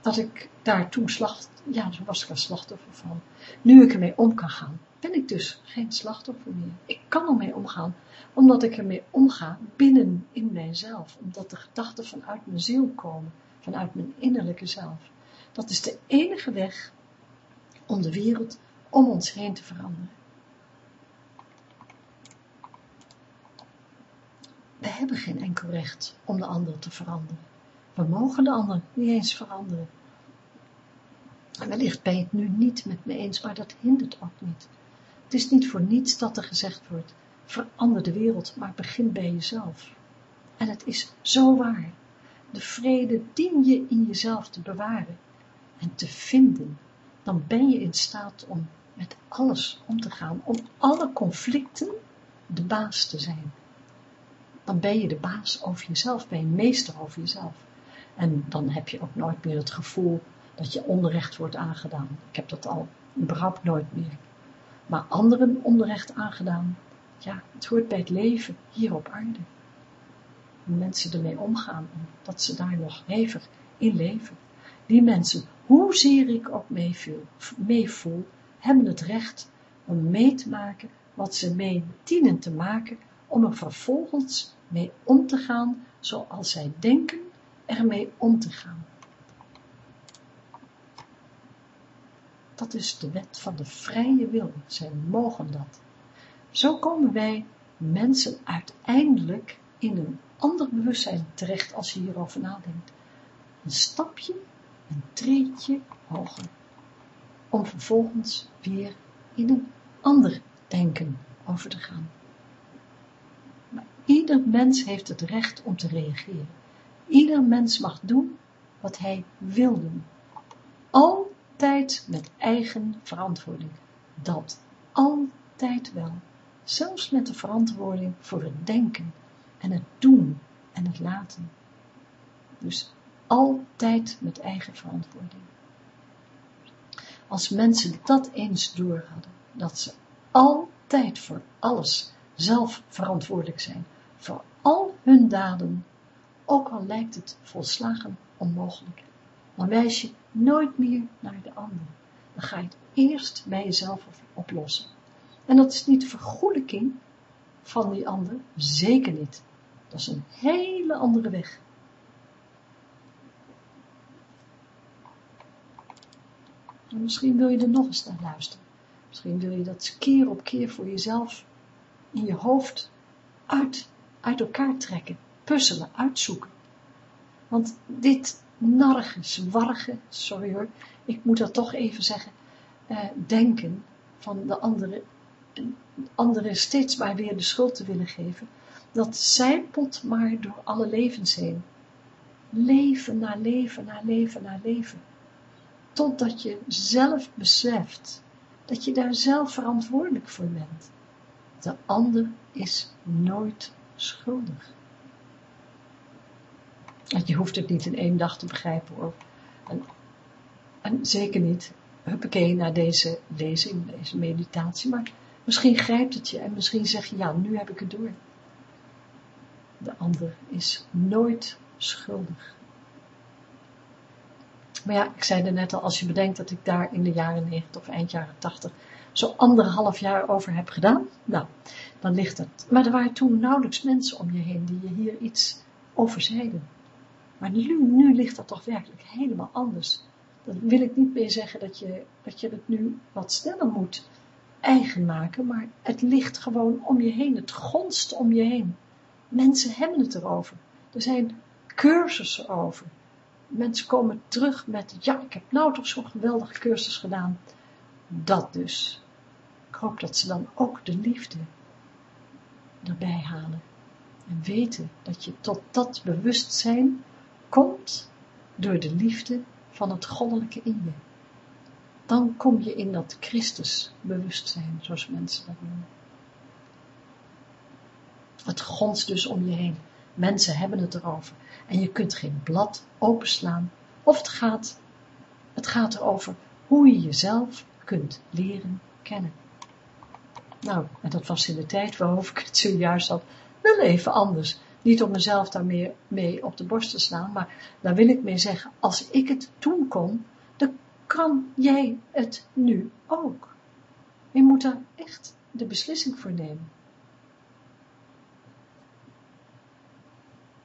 dat ik daar toen slacht, ja, zo was ik een slachtoffer van. Nu ik ermee om kan gaan, ben ik dus geen slachtoffer meer. Ik kan ermee omgaan, omdat ik ermee omga binnen in mijzelf, omdat de gedachten vanuit mijn ziel komen, vanuit mijn innerlijke zelf. Dat is de enige weg om de wereld om ons heen te veranderen. We hebben geen enkel recht om de ander te veranderen. We mogen de ander niet eens veranderen. En wellicht ben je het nu niet met me eens, maar dat hindert ook niet. Het is niet voor niets dat er gezegd wordt, verander de wereld, maar begin bij jezelf. En het is zo waar. De vrede dien je in jezelf te bewaren en te vinden. Dan ben je in staat om met alles om te gaan, om alle conflicten de baas te zijn. Dan ben je de baas over jezelf, ben je meester over jezelf. En dan heb je ook nooit meer het gevoel dat je onrecht wordt aangedaan. Ik heb dat al überhaupt nooit meer. Maar anderen onrecht aangedaan, ja, het hoort bij het leven hier op aarde. mensen ermee omgaan en dat ze daar nog hevig in leven. Die mensen, hoezeer ik ook meevoel, hebben het recht om mee te maken wat ze mee dienen te maken, om er vervolgens mee om te gaan zoals zij denken ermee om te gaan. Dat is de wet van de vrije wil. Zij mogen dat. Zo komen wij mensen uiteindelijk in een ander bewustzijn terecht als je hierover nadenkt. Een stapje, een treetje hoger. Om vervolgens weer in een ander denken over te gaan. Ieder mens heeft het recht om te reageren. Ieder mens mag doen wat hij wil doen. Altijd met eigen verantwoording. Dat altijd wel. Zelfs met de verantwoording voor het denken en het doen en het laten. Dus altijd met eigen verantwoording. Als mensen dat eens door hadden, dat ze altijd voor alles zelf verantwoordelijk zijn, voor al hun daden, ook al lijkt het volslagen onmogelijk. Dan wijs je nooit meer naar de ander. Dan ga je het eerst bij jezelf oplossen. En dat is niet vergoelijking van die ander, zeker niet. Dat is een hele andere weg. En misschien wil je er nog eens naar luisteren. Misschien wil je dat keer op keer voor jezelf in je hoofd uit, uit elkaar trekken puzzelen, uitzoeken. Want dit narige, zwarige, sorry hoor, ik moet dat toch even zeggen, eh, denken van de andere, andere steeds maar weer de schuld te willen geven, dat zijpelt maar door alle levens heen. Leven na leven na leven na leven. Totdat je zelf beseft dat je daar zelf verantwoordelijk voor bent. De ander is nooit schuldig. Je hoeft het niet in één dag te begrijpen hoor. En, en zeker niet, huppakee, naar deze lezing, deze meditatie, maar misschien grijpt het je en misschien zeg je, ja, nu heb ik het door. De ander is nooit schuldig. Maar ja, ik zei er net al, als je bedenkt dat ik daar in de jaren 90 of eind jaren 80 zo anderhalf jaar over heb gedaan, nou, dan ligt het. Maar er waren toen nauwelijks mensen om je heen die je hier iets over zeiden. Maar nu, nu ligt dat toch werkelijk helemaal anders. Dan wil ik niet meer zeggen dat je, dat je het nu wat sneller moet eigen maken, maar het ligt gewoon om je heen, het gonst om je heen. Mensen hebben het erover. Er zijn cursussen over. Mensen komen terug met, ja, ik heb nou toch zo'n geweldige cursus gedaan. Dat dus. Dat ze dan ook de liefde erbij halen. En weten dat je tot dat bewustzijn komt door de liefde van het goddelijke in je. Dan kom je in dat Christus bewustzijn, zoals mensen dat noemen. Het gonst dus om je heen. Mensen hebben het erover. En je kunt geen blad openslaan. Of het gaat, het gaat erover hoe je jezelf kunt leren kennen. Nou, en dat was in de tijd waarover ik het zojuist had, wel even anders. Niet om mezelf daarmee mee op de borst te slaan, maar daar wil ik mee zeggen, als ik het toen kon, dan kan jij het nu ook. Je moet daar echt de beslissing voor nemen.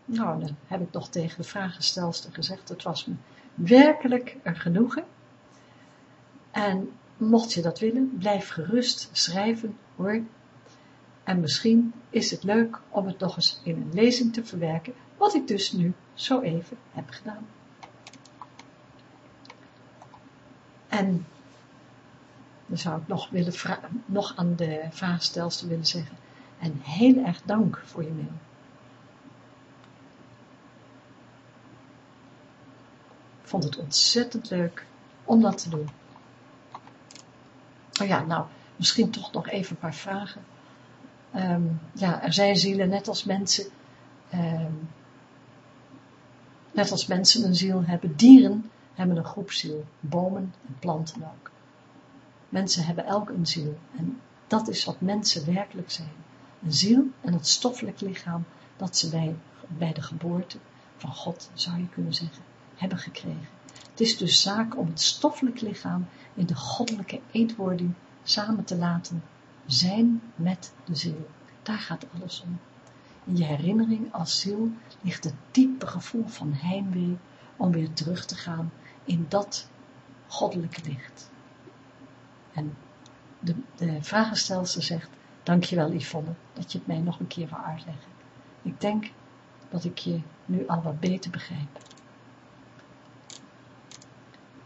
Nou, dan heb ik nog tegen de vragenstelster gezegd, het was me werkelijk een genoegen. En mocht je dat willen, blijf gerust schrijven hoor. En misschien is het leuk om het nog eens in een lezing te verwerken, wat ik dus nu zo even heb gedaan. En dan zou ik nog, willen nog aan de vraagstelster willen zeggen, en heel erg dank voor je mail. Ik vond het ontzettend leuk om dat te doen. Ja, nou, misschien toch nog even een paar vragen. Ehm, ja, er zijn zielen net als mensen, ehm, net als mensen een ziel hebben, dieren hebben een groepsziel, bomen en planten ook. Mensen hebben elk een ziel en dat is wat mensen werkelijk zijn. Een ziel en het stoffelijk lichaam dat ze bij, bij de geboorte van God, zou je kunnen zeggen, hebben gekregen. Het is dus zaak om het stoffelijk lichaam in de goddelijke eetwording samen te laten zijn met de ziel. Daar gaat alles om. In je herinnering als ziel ligt het diepe gevoel van heimwee om weer terug te gaan in dat goddelijke licht. En de, de vragenstelster zegt, dankjewel Yvonne, dat je het mij nog een keer wil uitleggen. Ik denk dat ik je nu al wat beter begrijp.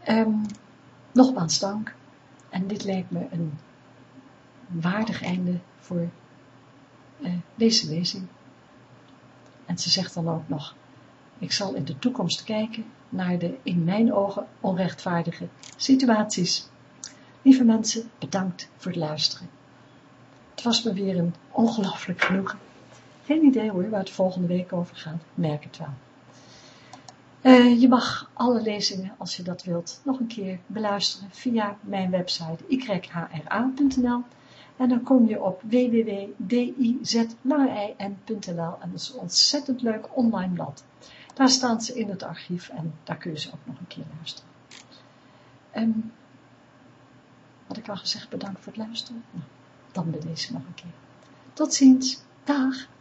Um, nogmaals dank. En dit lijkt me een waardig einde voor uh, deze lezing. En ze zegt dan ook nog, ik zal in de toekomst kijken naar de in mijn ogen onrechtvaardige situaties. Lieve mensen, bedankt voor het luisteren. Het was me weer een ongelooflijk genoegen. Geen idee hoor waar het volgende week over gaat, merk het wel. Uh, je mag alle lezingen, als je dat wilt, nog een keer beluisteren via mijn website yhra.nl en dan kom je op www.dizlangei.nl en dat is een ontzettend leuk online blad. Daar staan ze in het archief en daar kun je ze ook nog een keer luisteren. En had ik al gezegd, bedankt voor het luisteren? Nou, dan ben deze nog een keer. Tot ziens. Dag.